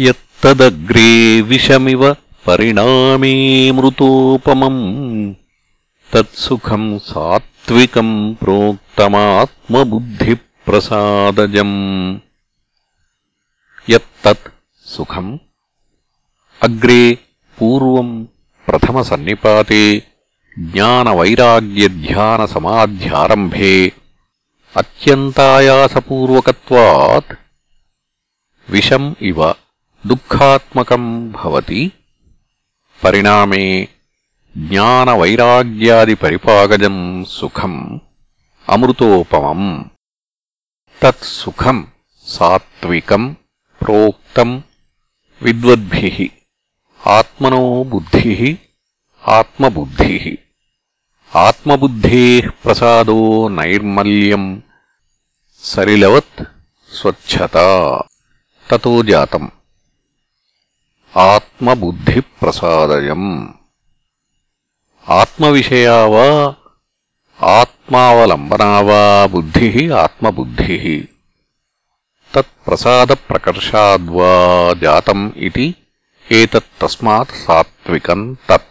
యత్తదగ్రే విషమివ పరిణామే మృతోపమం. తత్సుఖం సాత్వికం ప్రోక్తమాత్మబుద్ధి ప్రసాదజం యత్తత్ సుఖం. అగ్రే పూర్వం ప్రథమసన్నిపాతే జ్ఞానవైరాగ్యధ్యానసమాధ్యారంభే. అత్యంతాయాసపూర్వకత్వాత్. విషం ఇవ దుఃఖాత్మకం భవతి. పరిణామే జ్ఞానవైరాగ్యాది పరిపాగజం సుఖం అమృతోపమం. తత్సుఖం సాత్వికం ప్రోక్తం విద్వద్భి ఆత్మనో బుద్ధి ఆత్మబుద్ధి. ఆత్మబుద్ధే ప్రసాదో నైర్మల్యం సరిలవత్ స్వచ్ఛత. తతో జాతం. ఆత్మబుద్ధిప్రసాదయం. ఆత్మవిషయా వా ఆత్మావలంబనా వా బుద్ధి ఆత్మబుద్ధి. తత్ప్రసాదప్రకర్షాద్వా జాతం ఇది ఏతత్తస్మాత్ సాత్వికం తత్.